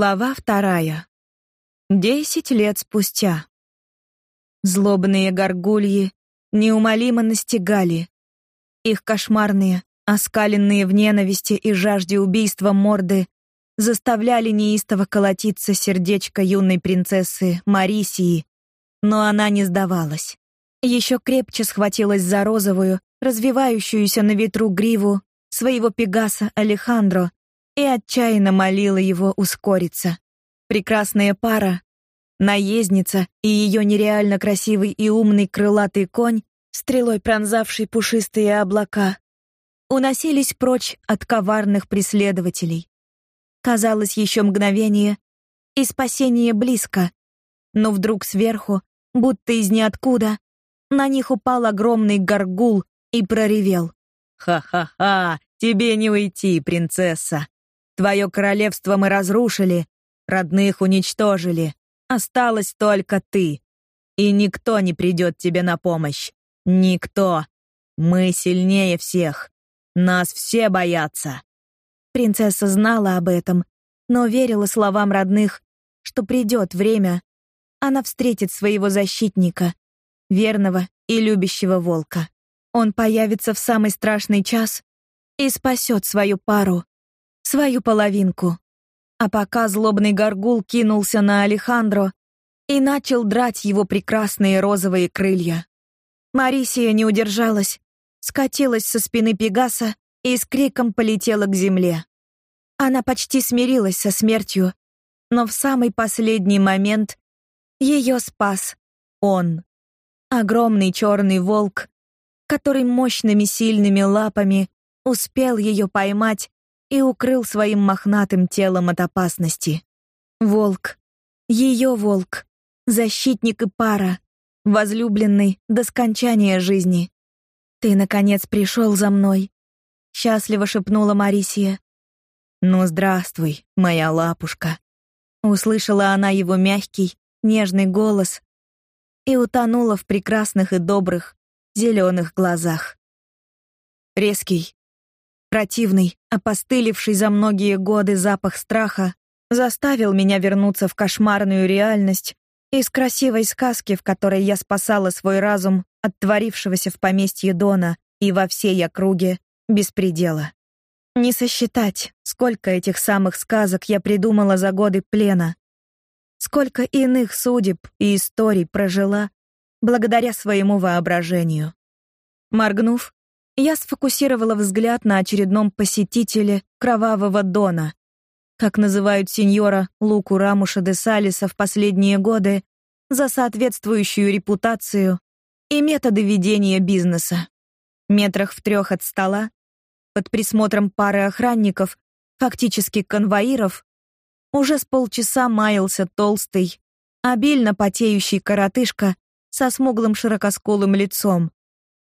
Глава вторая. Десять лет спустя. Злобные горгульи неумолимо настигали. Их кошмарные, оскаленные в ненависти и жажде убийства морды заставляли неистово колотиться сердечко юной принцессы Марисии, но она не сдавалась. Еще крепче схватилась за розовую, развивающуюся на ветру гриву своего пегаса Алехандро и отчаянно молила его ускориться. Прекрасная пара, наездница и ее нереально красивый и умный крылатый конь, стрелой пронзавший пушистые облака, уносились прочь от коварных преследователей. Казалось, еще мгновение, и спасение близко. Но вдруг сверху, будто из ниоткуда, на них упал огромный горгул и проревел: "Ха-ха-ха, тебе не уйти, принцесса. Твое королевство мы разрушили, родных уничтожили. Осталась только ты. И никто не придет тебе на помощь. Никто. Мы сильнее всех. Нас все боятся. Принцесса знала об этом, но верила словам родных, что придет время, она встретит своего защитника, верного и любящего волка. Он появится в самый страшный час и спасет свою пару свою половинку. А пока злобный горгул кинулся на Алехандро и начал драть его прекрасные розовые крылья. Марисия не удержалась, скатилась со спины Пегаса и с криком полетела к земле. Она почти смирилась со смертью, но в самый последний момент ее спас он. Огромный черный волк, который мощными сильными лапами успел ее поймать и укрыл своим мохнатым телом от опасности. Волк. Ее волк. Защитник и пара. Возлюбленный до скончания жизни. Ты, наконец, пришел за мной. Счастливо шепнула Марисия. Ну, здравствуй, моя лапушка. Услышала она его мягкий, нежный голос и утонула в прекрасных и добрых зеленых глазах. Резкий, Противный, опостылевший за многие годы запах страха заставил меня вернуться в кошмарную реальность из красивой сказки, в которой я спасала свой разум от творившегося в поместье Дона и во всей округе беспредела. Не сосчитать, сколько этих самых сказок я придумала за годы плена. Сколько иных судеб и историй прожила благодаря своему воображению. Моргнув, я сфокусировала взгляд на очередном посетителе Кровавого Дона, как называют сеньора Луку Рамуша де Салиса в последние годы, за соответствующую репутацию и методы ведения бизнеса. Метрах в трех от стола, под присмотром пары охранников, фактически конвоиров, уже с полчаса маялся толстый, обильно потеющий коротышка со смуглым широкоскулым лицом,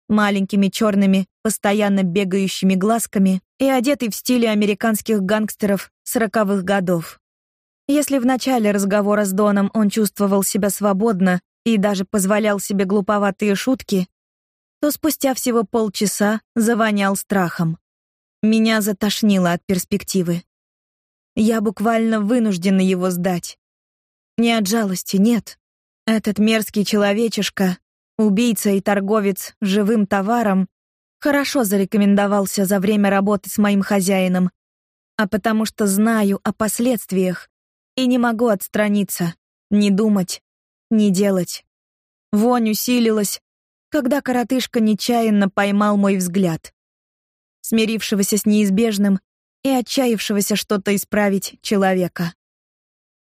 маленькими черными, постоянно бегающими глазками и одетый в стиле американских гангстеров сороковых годов. Если в начале разговора с Доном он чувствовал себя свободно и даже позволял себе глуповатые шутки, то спустя всего полчаса завонял страхом. Меня затошнило от перспективы. Я буквально вынуждена его сдать. Не от жалости, нет. Этот мерзкий человечишка Убийца и торговец живым товаром хорошо зарекомендовался за время работы с моим хозяином, а потому что знаю о последствиях и не могу отстраниться, не думать, не делать. Вонь усилилась, когда коротышка нечаянно поймал мой взгляд. Смирившегося с неизбежным и отчаявшегося что-то исправить человека.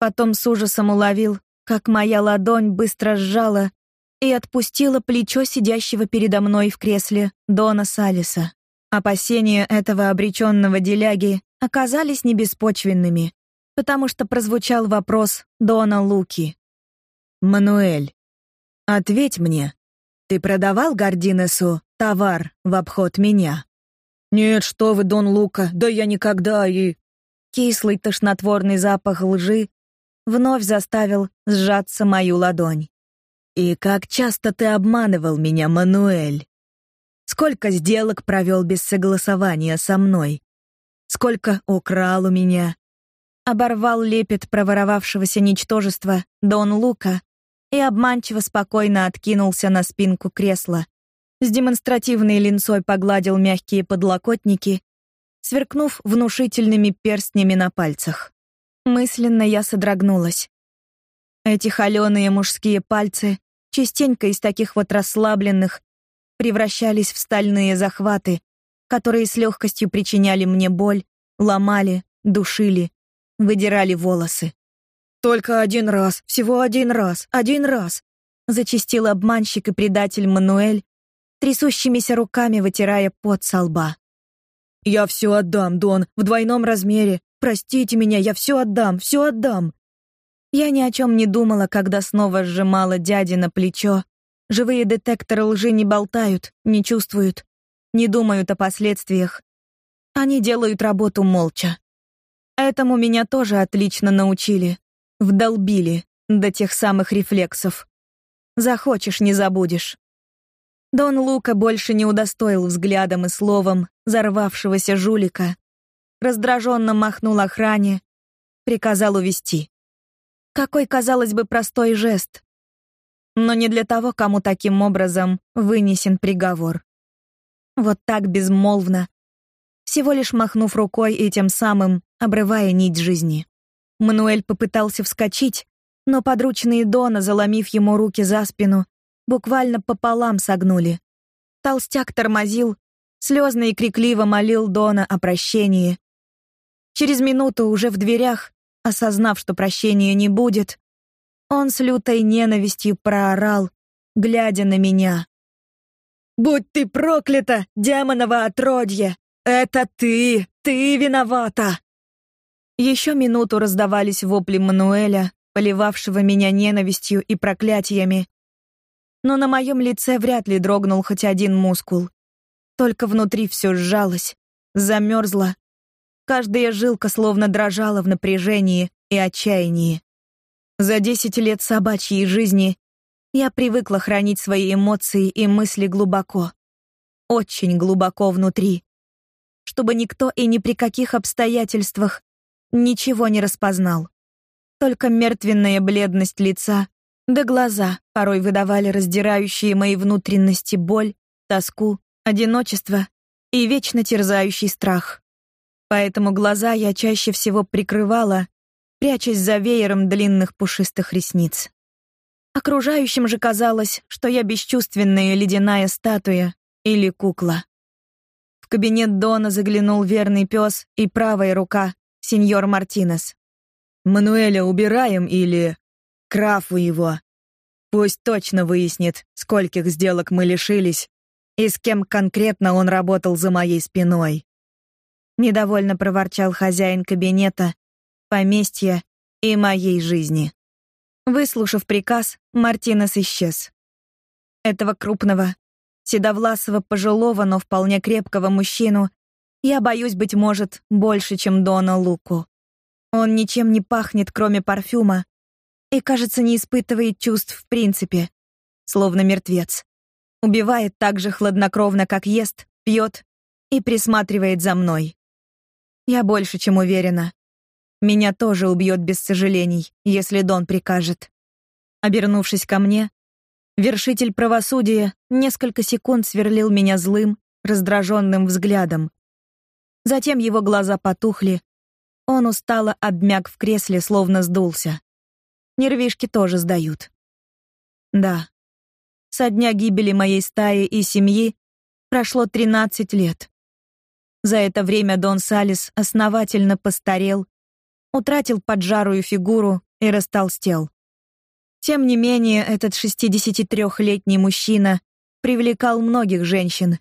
Потом с ужасом уловил, как моя ладонь быстро сжала и отпустила плечо сидящего передо мной в кресле Дона Салиса. Опасения этого обреченного деляги оказались небеспочвенными, потому что прозвучал вопрос Дона Луки. «Мануэль, ответь мне, ты продавал Гардинесу товар в обход меня?» «Нет, что вы, Дон Лука, да я никогда и...» Кислый тошнотворный запах лжи вновь заставил сжаться мою ладонь. И как часто ты обманывал меня, Мануэль? Сколько сделок провел без согласования со мной? Сколько украл у меня? оборвал лепет проворовавшегося ничтожества Дон Лука и обманчиво спокойно откинулся на спинку кресла. С демонстративной линцой погладил мягкие подлокотники, сверкнув внушительными перстнями на пальцах. Мысленно я содрогнулась. Эти холеные мужские пальцы, частенько из таких вот расслабленных, превращались в стальные захваты, которые с легкостью причиняли мне боль, ломали, душили, выдирали волосы. Только один раз, всего один раз, один раз, зачастил обманщик и предатель Мануэль, трясущимися руками вытирая пот со лба. Я все отдам, Дон, в двойном размере. Простите меня, я все отдам, все отдам. Я ни о чем не думала, когда снова сжимала дяди на плечо. Живые детекторы лжи не болтают, не чувствуют, не думают о последствиях. Они делают работу молча. Этому меня тоже отлично научили, вдолбили до тех самых рефлексов. Захочешь не забудешь. Дон Лука больше не удостоил взглядом и словом зарвавшегося жулика. Раздраженно махнул охране, приказал увести. Какой, казалось бы, простой жест. Но не для того, кому таким образом вынесен приговор. Вот так безмолвно, всего лишь махнув рукой и тем самым обрывая нить жизни. Мануэль попытался вскочить, но подручные Дона, заломив ему руки за спину, буквально пополам согнули. Толстяк тормозил, слезно и крикливо молил Дона о прощении. Через минуту уже в дверях, осознав, что прощения не будет, он с лютой ненавистью проорал, глядя на меня. «Будь ты проклята, демоново отродье! Это ты! Ты виновата!» Еще минуту раздавались вопли Мануэля, поливавшего меня ненавистью и проклятиями, но на моем лице вряд ли дрогнул хоть один мускул. Только внутри все сжалось, замерзло. Каждая жилка словно дрожала в напряжении и отчаянии. За десять лет собачьей жизни я привыкла хранить свои эмоции и мысли глубоко, очень глубоко внутри, чтобы никто и ни при каких обстоятельствах ничего не распознал. Только мертвенная бледность лица да глаза порой выдавали раздирающие мои внутренности боль, тоску, одиночество и вечно терзающий страх. Поэтому глаза я чаще всего прикрывала, прячась за веером длинных пушистых ресниц. Окружающим же казалось, что я бесчувственная ледяная статуя или кукла. В кабинет Дона заглянул верный пес и правая рука, сеньор Мартинес. «Мануэля убираем или...» Крафу его. Пусть точно выяснит, скольких сделок мы лишились и с кем конкретно он работал за моей спиной. Недовольно проворчал хозяин кабинета, поместья и моей жизни. Выслушав приказ, Мартинес исчез. Этого крупного, седовласого пожилого, но вполне крепкого мужчину я боюсь, быть может, больше, чем Дона Луку. Он ничем не пахнет, кроме парфюма, и, кажется, не испытывает чувств в принципе, словно мертвец. Убивает так же хладнокровно, как ест, пьет и присматривает за мной. Я больше чем уверена. Меня тоже убьет без сожалений, если Дон прикажет. Обернувшись ко мне, вершитель правосудия несколько секунд сверлил меня злым, раздраженным взглядом. Затем его глаза потухли, он устало обмяк в кресле, словно сдулся. Нервишки тоже сдают. Да. Со дня гибели моей стаи и семьи прошло 13 лет. За это время Дон Салис основательно постарел, утратил поджарую фигуру и растолстел. Тем не менее, этот 63-летний мужчина привлекал многих женщин.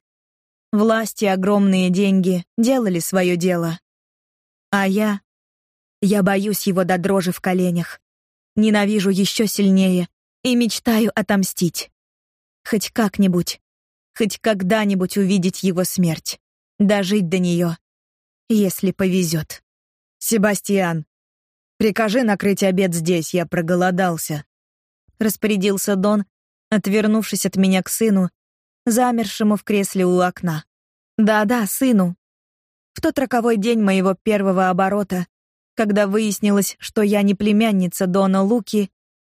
Власть и огромные деньги делали свое дело. А я... Я боюсь его до дрожи в коленях ненавижу еще сильнее и мечтаю отомстить. Хоть как-нибудь, хоть когда-нибудь увидеть его смерть, дожить до нее, если повезет. Себастьян, прикажи накрыть обед здесь, я проголодался. Распорядился Дон, отвернувшись от меня к сыну, замершему в кресле у окна. Да-да, сыну. В тот роковой день моего первого оборота когда выяснилось, что я не племянница Дона Луки,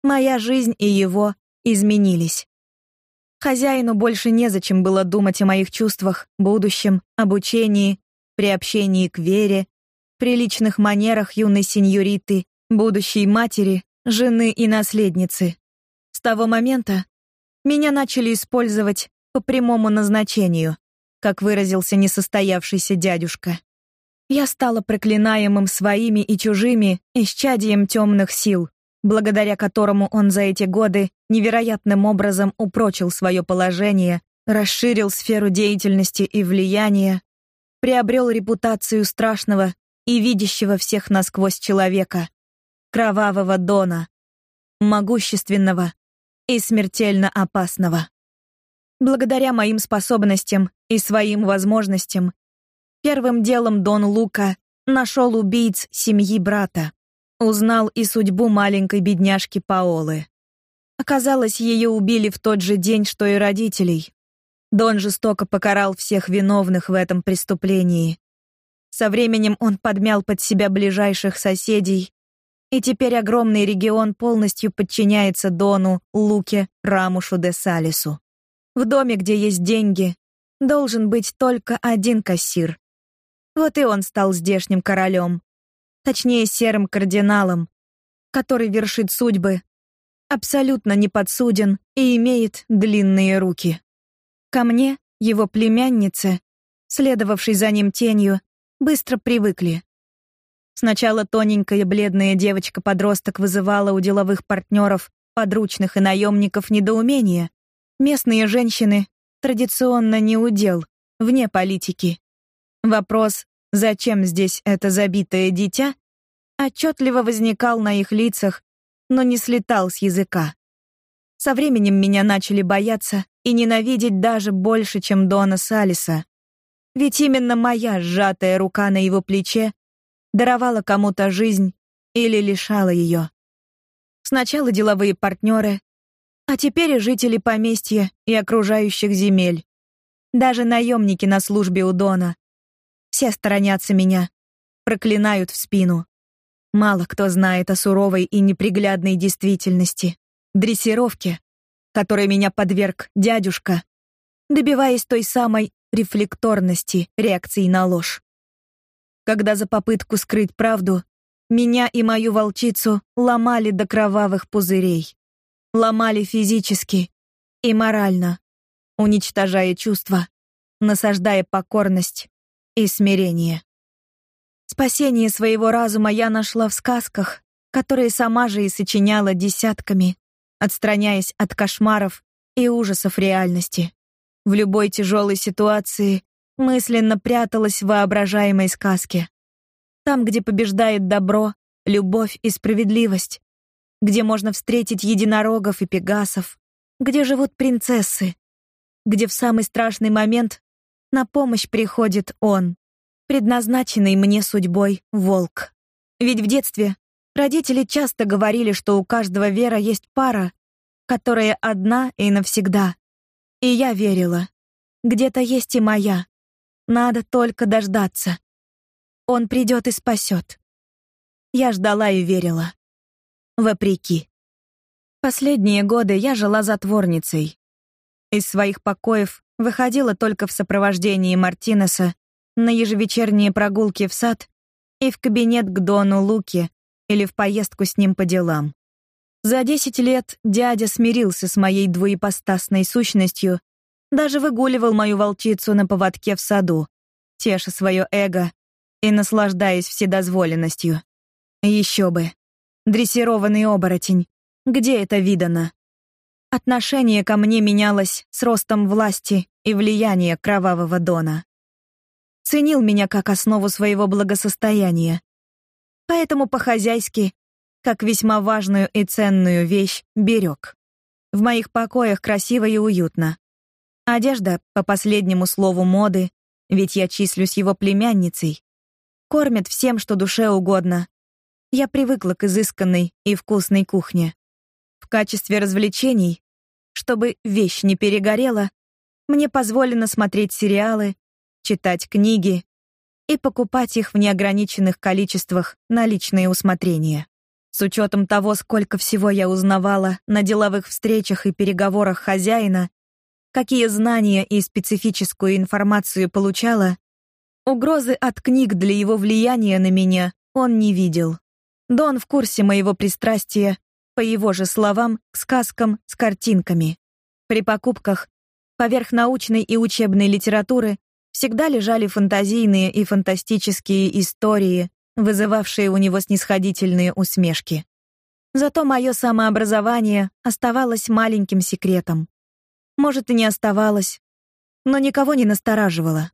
моя жизнь и его изменились. Хозяину больше незачем было думать о моих чувствах, будущем, обучении, приобщении к вере, приличных манерах юной сеньориты, будущей матери, жены и наследницы. С того момента меня начали использовать по прямому назначению, как выразился несостоявшийся дядюшка. Я стала проклинаемым своими и чужими исчадием темных сил, благодаря которому он за эти годы невероятным образом упрочил свое положение, расширил сферу деятельности и влияния, приобрел репутацию страшного и видящего всех насквозь человека, кровавого дона, могущественного и смертельно опасного. Благодаря моим способностям и своим возможностям, первым делом Дон Лука нашел убийц семьи брата, узнал и судьбу маленькой бедняжки Паолы. Оказалось, ее убили в тот же день, что и родителей. Дон жестоко покарал всех виновных в этом преступлении. Со временем он подмял под себя ближайших соседей, и теперь огромный регион полностью подчиняется Дону Луке Рамушу де Салису. В доме, где есть деньги, должен быть только один кассир. Вот и он стал здешним королем, точнее серым кардиналом, который вершит судьбы абсолютно не подсуден и имеет длинные руки. Ко мне, его племяннице, следовавшей за ним тенью, быстро привыкли. Сначала тоненькая бледная девочка-подросток вызывала у деловых партнеров, подручных и наемников недоумение. Местные женщины традиционно не удел, вне политики. Вопрос «Зачем здесь это забитое дитя?» Отчетливо возникал на их лицах но не слетал с языка. Со временем меня начали бояться и ненавидеть даже больше, чем Дона Салиса. Ведь именно моя сжатая рука на его плече даровала кому-то жизнь или лишала ее. Сначала деловые партнеры, а теперь и жители поместья и окружающих земель. Даже наемники на службе у Дона. Все сторонятся меня, проклинают в спину. Мало кто знает о суровой и неприглядной действительности, дрессировке, которой меня подверг дядюшка, добиваясь той самой рефлекторности реакции на ложь. Когда за попытку скрыть правду меня и мою волчицу ломали до кровавых пузырей, ломали физически и морально, уничтожая чувства, насаждая покорность и смирение. Спасение своего разума я нашла в сказках, которые сама же и сочиняла десятками, отстраняясь от кошмаров и ужасов реальности. В любой тяжелой ситуации мысленно пряталась в воображаемой сказке. Там, где побеждает добро, любовь и справедливость, где можно встретить единорогов и пегасов, где живут принцессы, где в самый страшный момент на помощь приходит он, предназначенный мне судьбой волк. Ведь в детстве родители часто говорили, что у каждого вера есть пара, которая одна и навсегда. И я верила. Где-то есть и моя. Надо только дождаться. Он придет и спасет. Я ждала и верила. Вопреки. Последние годы я жила затворницей. Из своих покоев выходила только в сопровождении Мартинеса на ежевечерние прогулки в сад и в кабинет к Дону Луке или в поездку с ним по делам. За десять лет дядя смирился с моей двуепостасной сущностью, даже выгуливал мою волчицу на поводке в саду, теша свое эго и наслаждаясь вседозволенностью. Еще бы. Дрессированный оборотень. Где это видано? Отношение ко мне менялось с ростом власти и влияния кровавого Дона ценил меня как основу своего благосостояния. Поэтому по-хозяйски, как весьма важную и ценную вещь, берег. В моих покоях красиво и уютно. Одежда, по последнему слову моды, ведь я числюсь его племянницей, кормят всем, что душе угодно. Я привыкла к изысканной и вкусной кухне. В качестве развлечений, чтобы вещь не перегорела, мне позволено смотреть сериалы читать книги и покупать их в неограниченных количествах на личное усмотрение. С учетом того, сколько всего я узнавала на деловых встречах и переговорах хозяина, какие знания и специфическую информацию получала, угрозы от книг для его влияния на меня он не видел. Дон в курсе моего пристрастия, по его же словам, к сказкам с картинками. При покупках поверх научной и учебной литературы всегда лежали фантазийные и фантастические истории, вызывавшие у него снисходительные усмешки. Зато мое самообразование оставалось маленьким секретом. Может, и не оставалось, но никого не настораживало.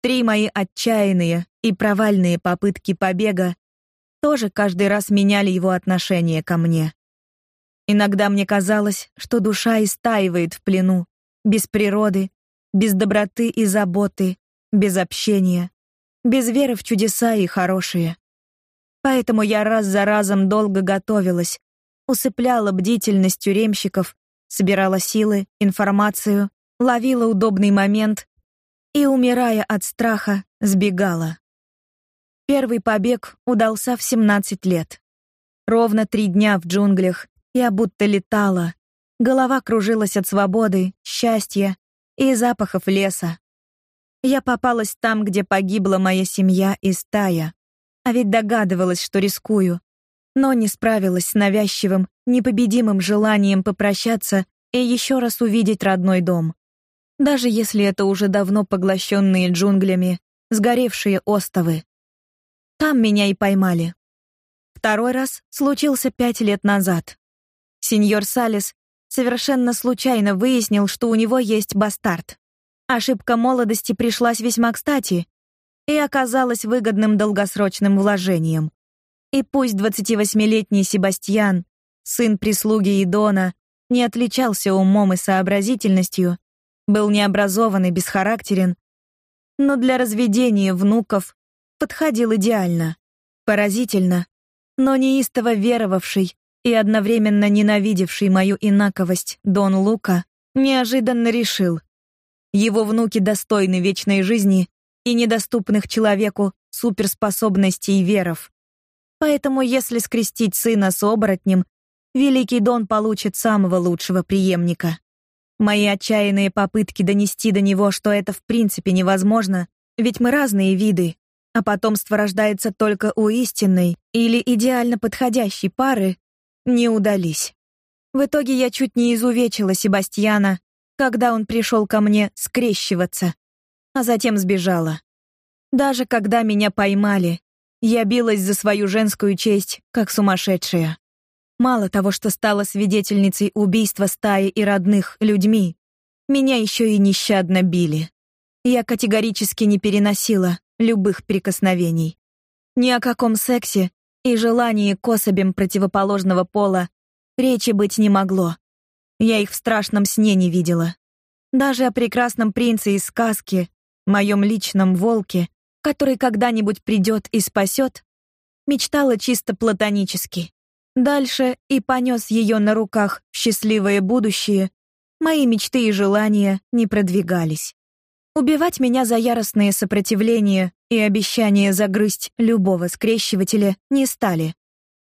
Три мои отчаянные и провальные попытки побега тоже каждый раз меняли его отношение ко мне. Иногда мне казалось, что душа истаивает в плену, без природы, без доброты и заботы, без общения, без веры в чудеса и хорошие. Поэтому я раз за разом долго готовилась, усыпляла бдительность тюремщиков, собирала силы, информацию, ловила удобный момент и, умирая от страха, сбегала. Первый побег удался в 17 лет. Ровно три дня в джунглях я будто летала. Голова кружилась от свободы, счастья и запахов леса. Я попалась там, где погибла моя семья и стая. А ведь догадывалась, что рискую, но не справилась с навязчивым, непобедимым желанием попрощаться и еще раз увидеть родной дом. Даже если это уже давно поглощенные джунглями, сгоревшие остовы. Там меня и поймали. Второй раз случился пять лет назад. Сеньор Салис совершенно случайно выяснил, что у него есть бастард. Ошибка молодости пришлась весьма кстати и оказалась выгодным долгосрочным вложением. И пусть 28-летний Себастьян, сын прислуги Идона, не отличался умом и сообразительностью, был необразован и бесхарактерен, но для разведения внуков подходил идеально. Поразительно, но неистово веровавший и одновременно ненавидевший мою инаковость Дон Лука неожиданно решил: его внуки достойны вечной жизни и недоступных человеку суперспособностей и веров. Поэтому, если скрестить сына с оборотнем, великий Дон получит самого лучшего преемника. Мои отчаянные попытки донести до него, что это в принципе невозможно, ведь мы разные виды, а потомство рождается только у истинной или идеально подходящей пары, не удались. В итоге я чуть не изувечила Себастьяна, когда он пришел ко мне скрещиваться, а затем сбежала. Даже когда меня поймали, я билась за свою женскую честь, как сумасшедшая. Мало того, что стала свидетельницей убийства стаи и родных людьми, меня еще и нещадно били. Я категорически не переносила любых прикосновений. Ни о каком сексе и желании к особям противоположного пола речи быть не могло. Я их в страшном сне не видела. Даже о прекрасном принце из сказки, моем личном волке, который когда-нибудь придет и спасет, мечтала чисто платонически. Дальше и понес ее на руках в счастливое будущее. Мои мечты и желания не продвигались. Убивать меня за яростное сопротивление и обещание загрызть любого скрещивателя не стали.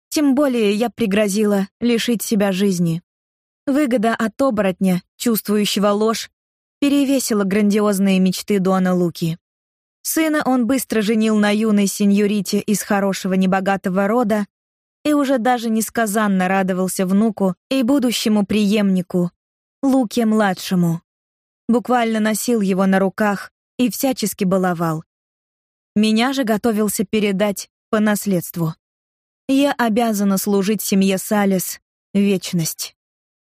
Тем более я пригрозила лишить себя жизни. Выгода от оборотня, чувствующего ложь, перевесила грандиозные мечты Дона Луки. Сына он быстро женил на юной сеньорите из хорошего небогатого рода и уже даже несказанно радовался внуку и будущему преемнику, Луке-младшему буквально носил его на руках и всячески баловал. Меня же готовился передать по наследству. Я обязана служить семье Салис вечность.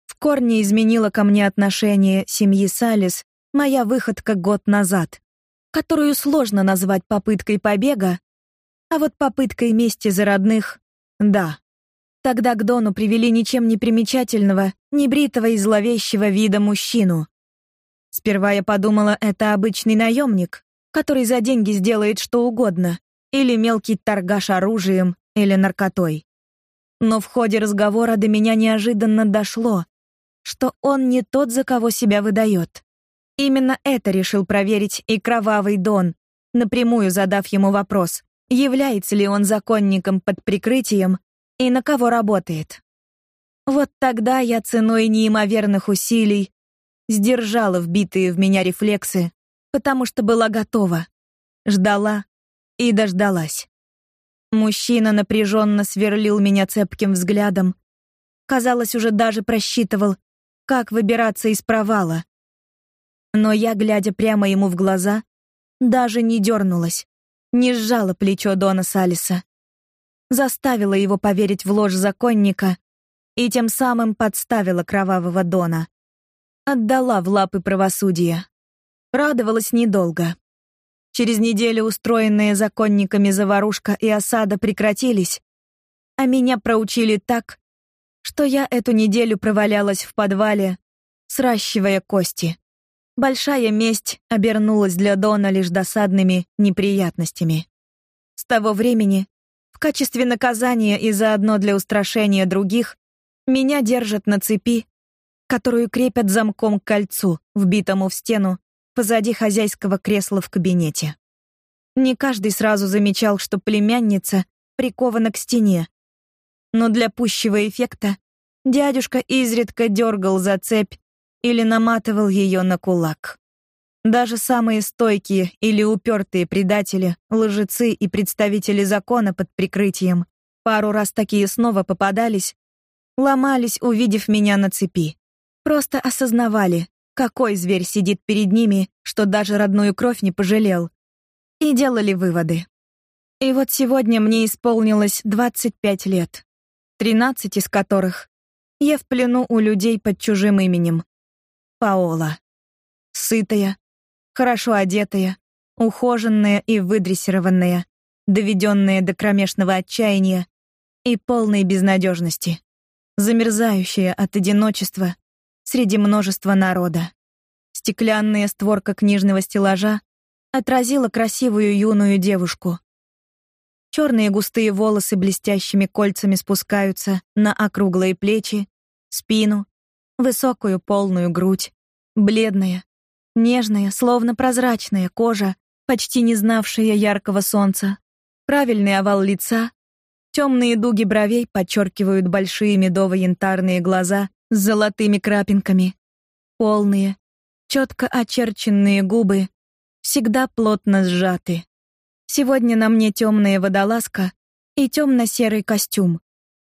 В корне изменила ко мне отношение семьи Салис моя выходка год назад, которую сложно назвать попыткой побега, а вот попыткой мести за родных да. Тогда к Дону привели ничем не примечательного, небритого и зловещего вида мужчину, Сперва я подумала, это обычный наемник, который за деньги сделает что угодно, или мелкий торгаш оружием или наркотой. Но в ходе разговора до меня неожиданно дошло, что он не тот, за кого себя выдает. Именно это решил проверить и кровавый Дон, напрямую задав ему вопрос, является ли он законником под прикрытием и на кого работает. Вот тогда я ценой неимоверных усилий сдержала вбитые в меня рефлексы, потому что была готова, ждала и дождалась. Мужчина напряженно сверлил меня цепким взглядом, казалось, уже даже просчитывал, как выбираться из провала. Но я, глядя прямо ему в глаза, даже не дернулась, не сжала плечо Дона Салиса. Заставила его поверить в ложь законника и тем самым подставила кровавого Дона. Отдала в лапы правосудия. Радовалась недолго. Через неделю устроенные законниками заварушка и осада прекратились, а меня проучили так, что я эту неделю провалялась в подвале, сращивая кости. Большая месть обернулась для Дона лишь досадными неприятностями. С того времени, в качестве наказания и заодно для устрашения других, меня держат на цепи, которую крепят замком к кольцу, вбитому в стену позади хозяйского кресла в кабинете. Не каждый сразу замечал, что племянница прикована к стене. Но для пущего эффекта дядюшка изредка дергал за цепь или наматывал ее на кулак. Даже самые стойкие или упертые предатели, лжецы и представители закона под прикрытием, пару раз такие снова попадались, ломались, увидев меня на цепи. Просто осознавали, какой зверь сидит перед ними, что даже родную кровь не пожалел. И делали выводы. И вот сегодня мне исполнилось 25 лет, 13 из которых я в плену у людей под чужим именем. Паола. Сытая, хорошо одетая, ухоженная и выдрессированная, доведенная до кромешного отчаяния и полной безнадежности, замерзающая от одиночества среди множества народа. Стеклянная створка книжного стеллажа отразила красивую юную девушку. Черные густые волосы блестящими кольцами спускаются на округлые плечи, спину, высокую полную грудь, бледная, нежная, словно прозрачная кожа, почти не знавшая яркого солнца, правильный овал лица, темные дуги бровей подчеркивают большие медово-янтарные глаза с золотыми крапинками. Полные, четко очерченные губы всегда плотно сжаты. Сегодня на мне темная водолазка и темно-серый костюм,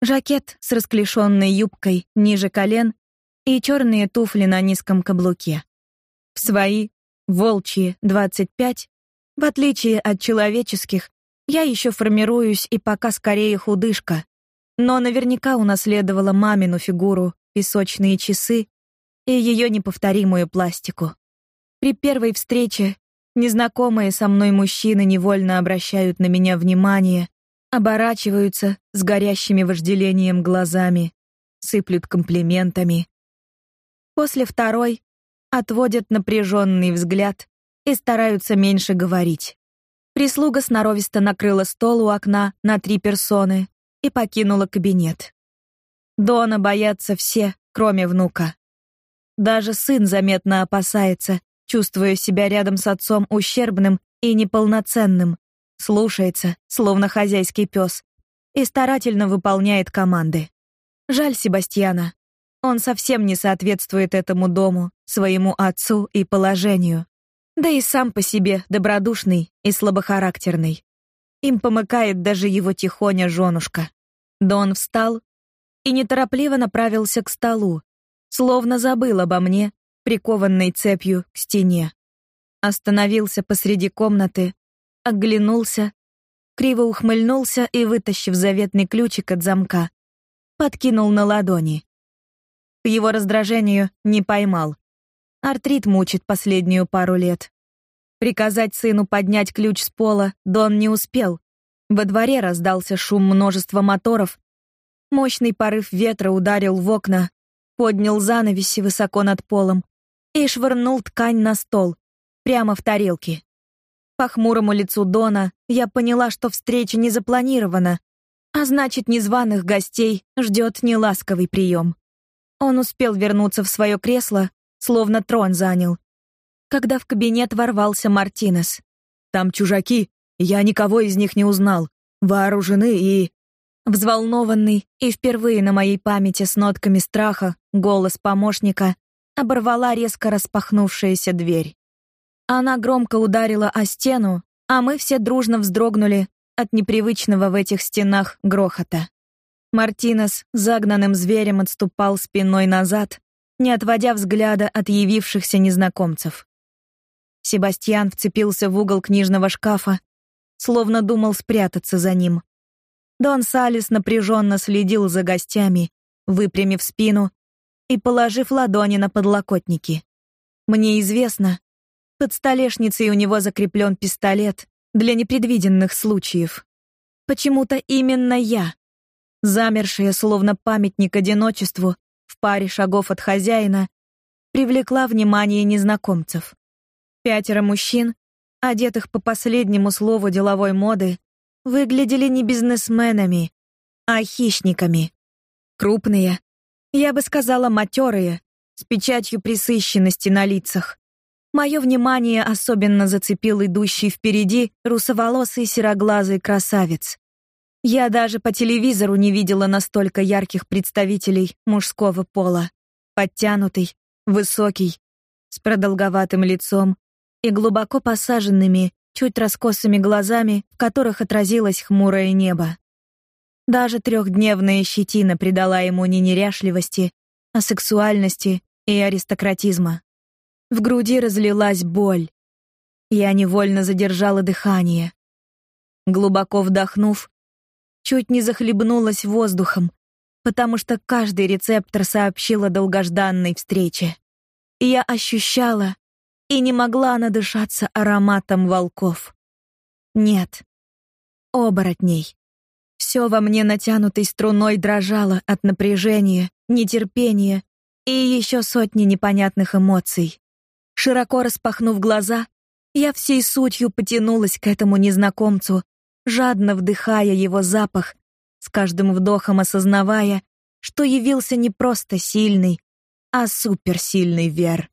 жакет с расклешенной юбкой ниже колен и черные туфли на низком каблуке. В свои волчьи 25, в отличие от человеческих, я еще формируюсь и пока скорее худышка, но наверняка унаследовала мамину фигуру песочные часы и ее неповторимую пластику. При первой встрече незнакомые со мной мужчины невольно обращают на меня внимание, оборачиваются с горящими вожделением глазами, сыплют комплиментами. После второй отводят напряженный взгляд и стараются меньше говорить. Прислуга сноровисто накрыла стол у окна на три персоны и покинула кабинет. Дона боятся все, кроме внука. Даже сын заметно опасается, чувствуя себя рядом с отцом ущербным и неполноценным, слушается, словно хозяйский пес, и старательно выполняет команды. Жаль Себастьяна. Он совсем не соответствует этому дому, своему отцу и положению. Да и сам по себе добродушный и слабохарактерный. Им помыкает даже его тихоня женушка. Дон встал и неторопливо направился к столу, словно забыл обо мне, прикованной цепью к стене. Остановился посреди комнаты, оглянулся, криво ухмыльнулся и, вытащив заветный ключик от замка, подкинул на ладони. К его раздражению не поймал. Артрит мучит последнюю пару лет. Приказать сыну поднять ключ с пола Дон не успел. Во дворе раздался шум множества моторов, Мощный порыв ветра ударил в окна, поднял занавеси высоко над полом и швырнул ткань на стол, прямо в тарелки. По хмурому лицу Дона я поняла, что встреча не запланирована, а значит, незваных гостей ждет неласковый прием. Он успел вернуться в свое кресло, словно трон занял, когда в кабинет ворвался Мартинес. Там чужаки, я никого из них не узнал. Вооружены и взволнованный и впервые на моей памяти с нотками страха голос помощника оборвала резко распахнувшаяся дверь. Она громко ударила о стену, а мы все дружно вздрогнули от непривычного в этих стенах грохота. Мартинес загнанным зверем отступал спиной назад, не отводя взгляда от явившихся незнакомцев. Себастьян вцепился в угол книжного шкафа, словно думал спрятаться за ним. Дон Салис напряженно следил за гостями, выпрямив спину и положив ладони на подлокотники. Мне известно, под столешницей у него закреплен пистолет для непредвиденных случаев. Почему-то именно я, замершая словно памятник одиночеству в паре шагов от хозяина, привлекла внимание незнакомцев. Пятеро мужчин, одетых по последнему слову деловой моды, выглядели не бизнесменами, а хищниками. Крупные, я бы сказала, матерые, с печатью присыщенности на лицах. Мое внимание особенно зацепил идущий впереди русоволосый сероглазый красавец. Я даже по телевизору не видела настолько ярких представителей мужского пола. Подтянутый, высокий, с продолговатым лицом и глубоко посаженными, чуть раскосыми глазами, в которых отразилось хмурое небо. Даже трехдневная щетина придала ему не неряшливости, а сексуальности и аристократизма. В груди разлилась боль. Я невольно задержала дыхание. Глубоко вдохнув, чуть не захлебнулась воздухом, потому что каждый рецептор сообщил о долгожданной встрече. И я ощущала и не могла надышаться ароматом волков. Нет, оборотней. Все во мне натянутой струной дрожало от напряжения, нетерпения и еще сотни непонятных эмоций. Широко распахнув глаза, я всей сутью потянулась к этому незнакомцу, жадно вдыхая его запах, с каждым вдохом осознавая, что явился не просто сильный, а суперсильный Вер.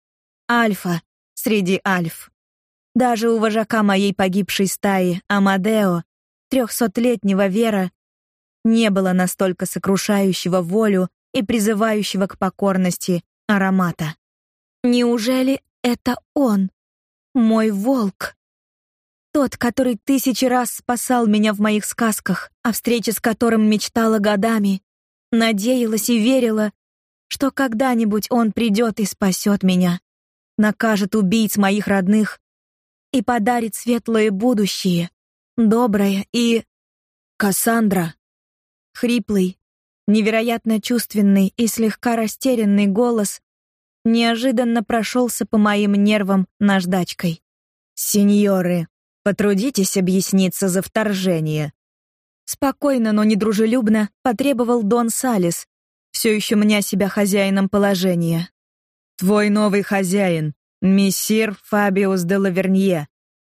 Альфа среди альф. Даже у вожака моей погибшей стаи, Амадео, трехсотлетнего Вера, не было настолько сокрушающего волю и призывающего к покорности аромата. Неужели это он, мой волк? Тот, который тысячи раз спасал меня в моих сказках, о встрече с которым мечтала годами, надеялась и верила, что когда-нибудь он придет и спасет меня, накажет убийц моих родных и подарит светлое будущее, доброе и Кассандра Хриплый, невероятно чувственный и слегка растерянный голос неожиданно прошелся по моим нервам наждачкой. «Сеньоры, потрудитесь объясниться за вторжение». Спокойно, но недружелюбно потребовал Дон Салис, все еще меня себя хозяином положения. «Твой новый хозяин, мессир Фабиус де Лавернье»,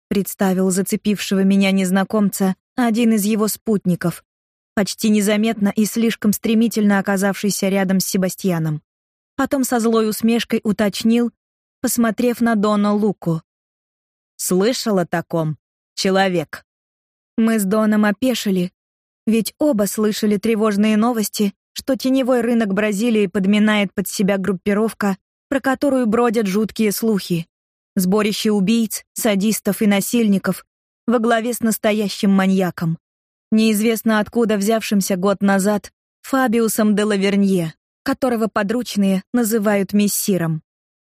представил зацепившего меня незнакомца один из его спутников, почти незаметно и слишком стремительно оказавшийся рядом с Себастьяном. Потом со злой усмешкой уточнил, посмотрев на Дона Луку. «Слышал о таком, человек?» Мы с Доном опешили, ведь оба слышали тревожные новости, что теневой рынок Бразилии подминает под себя группировка, про которую бродят жуткие слухи. Сборище убийц, садистов и насильников во главе с настоящим маньяком неизвестно откуда взявшимся год назад Фабиусом де Лавернье, которого подручные называют мессиром.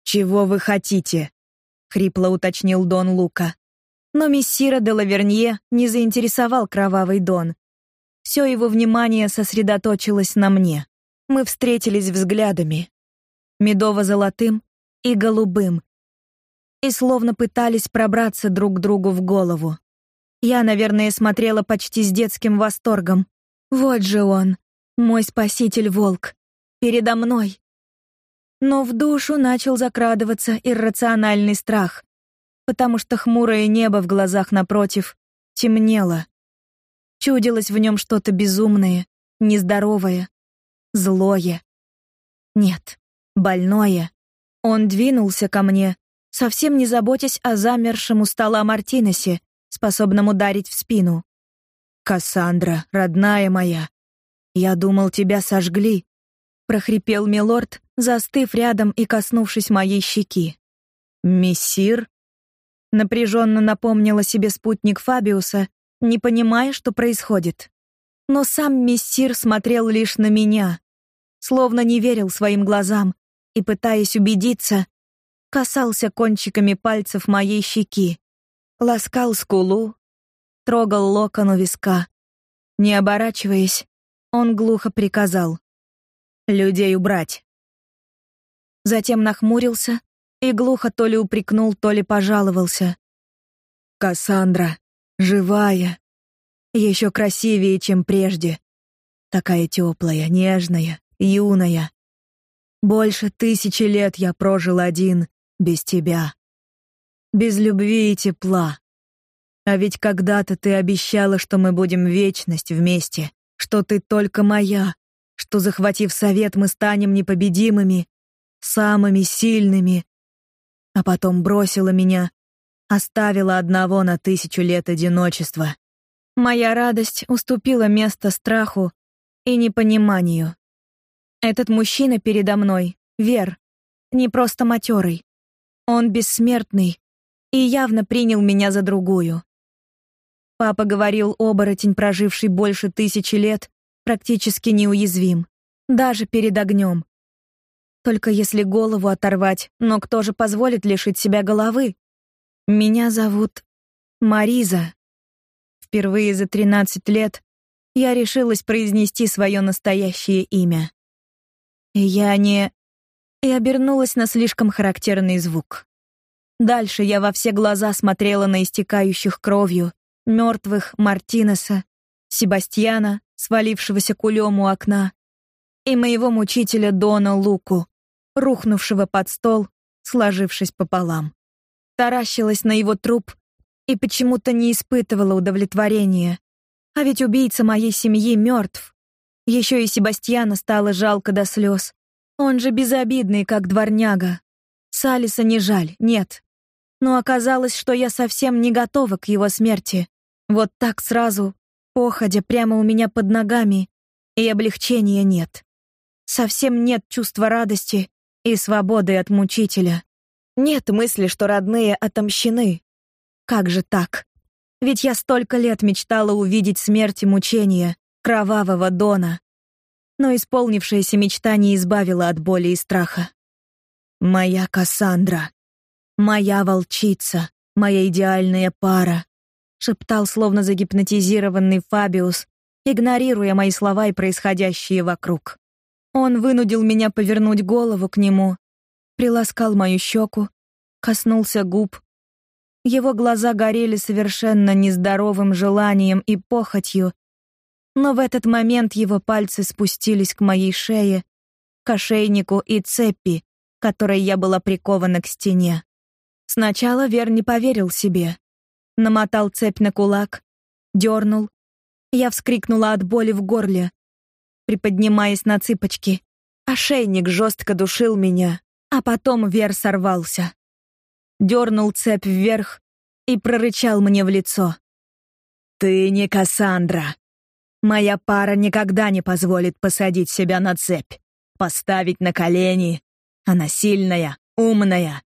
«Чего вы хотите?» — хрипло уточнил Дон Лука. Но мессира де Лавернье не заинтересовал кровавый Дон. Все его внимание сосредоточилось на мне. Мы встретились взглядами. Медово-золотым и голубым. И словно пытались пробраться друг к другу в голову. Я, наверное, смотрела почти с детским восторгом. Вот же он, мой спаситель-волк, передо мной. Но в душу начал закрадываться иррациональный страх, потому что хмурое небо в глазах напротив темнело. Чудилось в нем что-то безумное, нездоровое, злое. Нет, больное. Он двинулся ко мне, совсем не заботясь о замершем у стола Мартинесе, способном ударить в спину. «Кассандра, родная моя, я думал, тебя сожгли», — прохрипел милорд, застыв рядом и коснувшись моей щеки. «Мессир?» — напряженно напомнила себе спутник Фабиуса, не понимая, что происходит. Но сам мессир смотрел лишь на меня, словно не верил своим глазам и, пытаясь убедиться, касался кончиками пальцев моей щеки, ласкал скулу, трогал локон у виска. Не оборачиваясь, он глухо приказал: "Людей убрать". Затем нахмурился и глухо то ли упрекнул, то ли пожаловался. Кассандра, живая, еще красивее, чем прежде. Такая теплая, нежная, юная. Больше тысячи лет я прожил один, без тебя. Без любви и тепла. А ведь когда-то ты обещала, что мы будем вечность вместе, что ты только моя, что, захватив совет, мы станем непобедимыми, самыми сильными. А потом бросила меня, оставила одного на тысячу лет одиночества. Моя радость уступила место страху и непониманию. Этот мужчина передо мной, Вер, не просто матерый. Он бессмертный и явно принял меня за другую. Папа говорил, оборотень, проживший больше тысячи лет, практически неуязвим, даже перед огнем. Только если голову оторвать, но кто же позволит лишить себя головы? Меня зовут Мариза. Впервые за 13 лет я решилась произнести свое настоящее имя. Я не... И обернулась на слишком характерный звук. Дальше я во все глаза смотрела на истекающих кровью, мертвых Мартинеса, Себастьяна, свалившегося кулем у окна, и моего мучителя Дона Луку, рухнувшего под стол, сложившись пополам. Таращилась на его труп и почему-то не испытывала удовлетворения. А ведь убийца моей семьи мертв. Еще и Себастьяна стало жалко до слез. Он же безобидный, как дворняга. Салиса не жаль, нет. Но оказалось, что я совсем не готова к его смерти. Вот так сразу, походя прямо у меня под ногами, и облегчения нет. Совсем нет чувства радости и свободы от мучителя. Нет мысли, что родные отомщены. Как же так? Ведь я столько лет мечтала увидеть смерть и мучения, кровавого Дона. Но исполнившаяся мечта не избавила от боли и страха. Моя Кассандра, моя волчица, моя идеальная пара, шептал словно загипнотизированный Фабиус, игнорируя мои слова и происходящее вокруг. Он вынудил меня повернуть голову к нему, приласкал мою щеку, коснулся губ, его глаза горели совершенно нездоровым желанием и похотью, но в этот момент его пальцы спустились к моей шее, к ошейнику и цепи, которой я была прикована к стене. Сначала Вер не поверил себе. Намотал цепь на кулак, дернул. Я вскрикнула от боли в горле, приподнимаясь на цыпочки. Ошейник жестко душил меня, а потом Вер сорвался дернул цепь вверх и прорычал мне в лицо. «Ты не Кассандра. Моя пара никогда не позволит посадить себя на цепь, поставить на колени. Она сильная, умная.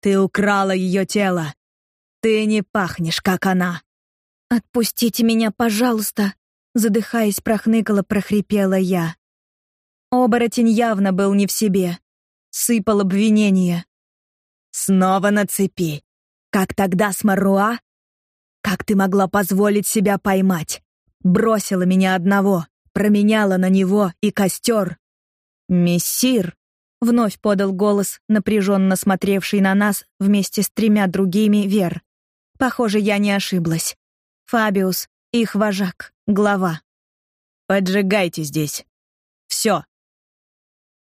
Ты украла ее тело. Ты не пахнешь, как она». «Отпустите меня, пожалуйста», задыхаясь, прохныкала, прохрипела я. Оборотень явно был не в себе. Сыпал обвинения. Снова на цепи. Как тогда с Маруа? Как ты могла позволить себя поймать? Бросила меня одного, променяла на него и костер. Мессир, вновь подал голос, напряженно смотревший на нас вместе с тремя другими Вер. Похоже, я не ошиблась. Фабиус, их вожак, глава. Поджигайте здесь. Все.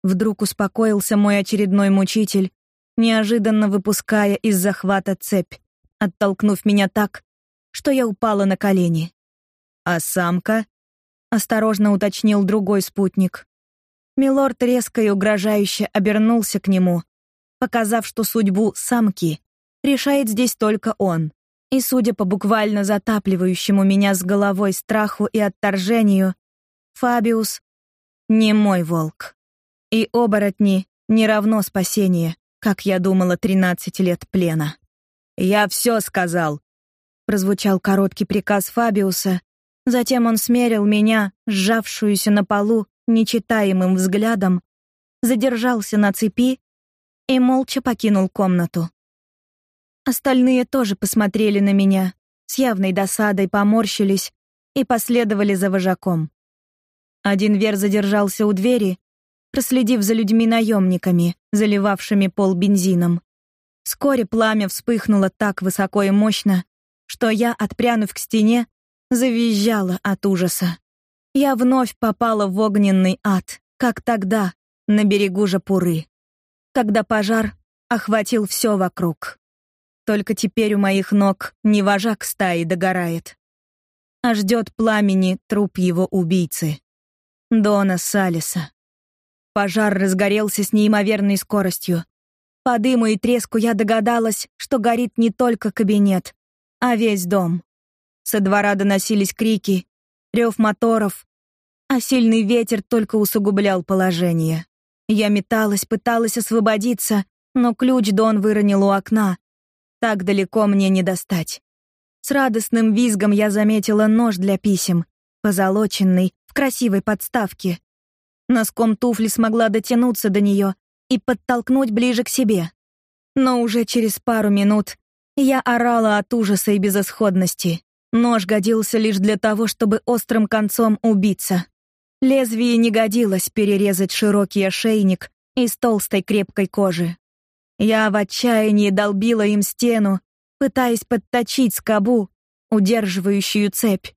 Вдруг успокоился мой очередной мучитель неожиданно выпуская из захвата цепь, оттолкнув меня так, что я упала на колени. «А самка?» — осторожно уточнил другой спутник. Милорд резко и угрожающе обернулся к нему, показав, что судьбу самки решает здесь только он. И судя по буквально затапливающему меня с головой страху и отторжению, Фабиус не мой волк. И оборотни не равно спасение, как я думала 13 лет плена. «Я все сказал», — прозвучал короткий приказ Фабиуса. Затем он смерил меня, сжавшуюся на полу, нечитаемым взглядом, задержался на цепи и молча покинул комнату. Остальные тоже посмотрели на меня, с явной досадой поморщились и последовали за вожаком. Один вер задержался у двери, проследив за людьми-наемниками, заливавшими пол бензином. Вскоре пламя вспыхнуло так высоко и мощно, что я, отпрянув к стене, завизжала от ужаса. Я вновь попала в огненный ад, как тогда, на берегу Жапуры, когда пожар охватил все вокруг. Только теперь у моих ног не вожак стаи догорает, а ждет пламени труп его убийцы. Дона Салиса. Пожар разгорелся с неимоверной скоростью. По дыму и треску я догадалась, что горит не только кабинет, а весь дом. Со двора доносились крики, рев моторов, а сильный ветер только усугублял положение. Я металась, пыталась освободиться, но ключ Дон выронил у окна. Так далеко мне не достать. С радостным визгом я заметила нож для писем, позолоченный, в красивой подставке. Носком туфли смогла дотянуться до нее и подтолкнуть ближе к себе. Но уже через пару минут я орала от ужаса и безысходности. Нож годился лишь для того, чтобы острым концом убиться. Лезвие не годилось перерезать широкий ошейник из толстой крепкой кожи. Я в отчаянии долбила им стену, пытаясь подточить скобу, удерживающую цепь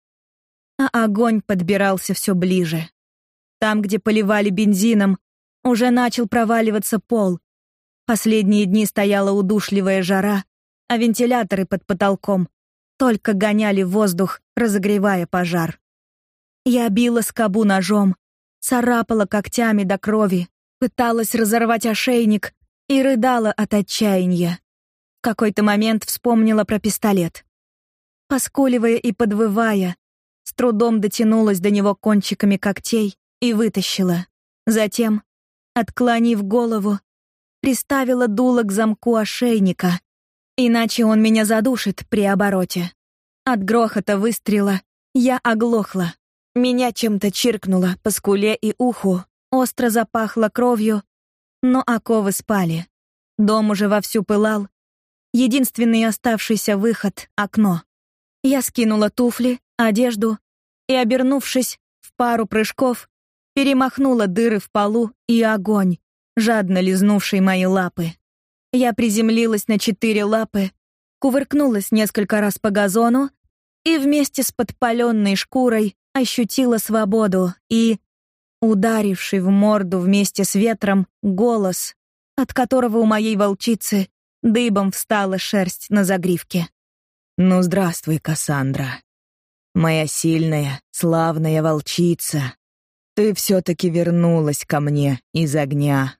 а огонь подбирался все ближе. Там, где поливали бензином, уже начал проваливаться пол. Последние дни стояла удушливая жара, а вентиляторы под потолком только гоняли воздух, разогревая пожар. Я била скобу ножом, царапала когтями до крови, пыталась разорвать ошейник и рыдала от отчаяния. В какой-то момент вспомнила про пистолет. Поскуливая и подвывая, с трудом дотянулась до него кончиками когтей и вытащила. Затем, отклонив голову, приставила дуло к замку ошейника, иначе он меня задушит при обороте. От грохота выстрела я оглохла. Меня чем-то чиркнуло по скуле и уху, остро запахло кровью, но оковы спали. Дом уже вовсю пылал. Единственный оставшийся выход — окно. Я скинула туфли, одежду и, обернувшись в пару прыжков, перемахнула дыры в полу и огонь, жадно лизнувший мои лапы. Я приземлилась на четыре лапы, кувыркнулась несколько раз по газону и вместе с подпаленной шкурой ощутила свободу и, ударивший в морду вместе с ветром, голос, от которого у моей волчицы дыбом встала шерсть на загривке. «Ну, здравствуй, Кассандра. Моя сильная, славная волчица. Ты все-таки вернулась ко мне из огня.